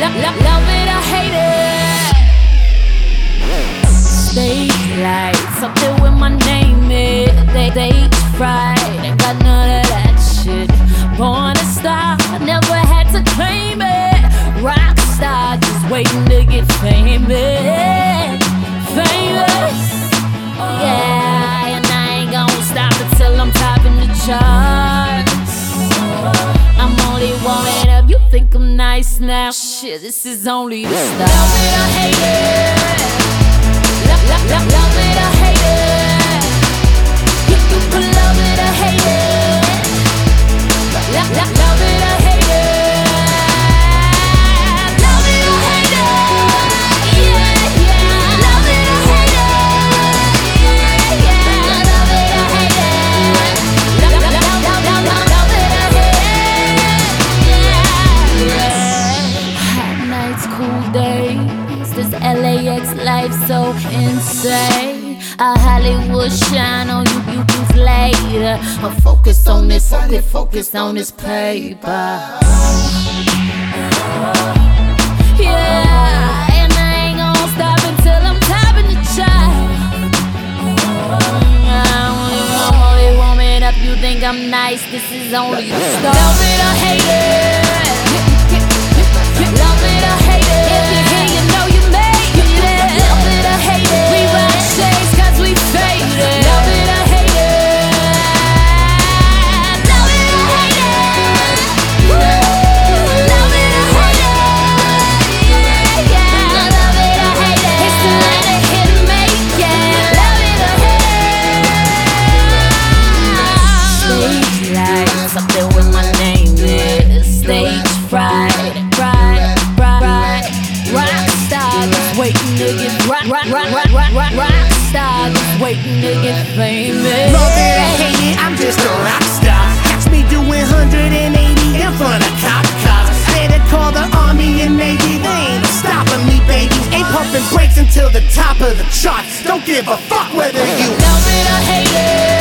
love, love, it or hate it. Stage with my name it. They, ain't got none of that shit. Born a star, never had to claim it. Rock star, just waiting to get famous. Now? Shit, this is only the start. Love it hate it. Love, love, love, LAX life so insane. A Hollywood shine on you, use later. A focus on this, focus, focus on this paper. Yeah, and I ain't gonna stop until I'm the chart. I'm I'm. You think I'm nice? This is only the start. Love it or hate waiting to get rock, rock, rock, rock, rock, rock, rock star just waiting to get famous. Love it or hate it, I'm just a rock star. Catch me doing 180 in front of cop cars. Better call the army and navy, they ain't stopping me, baby. Ain't pumping brakes until the top of the charts. Don't give a fuck whether you Love it or hate it.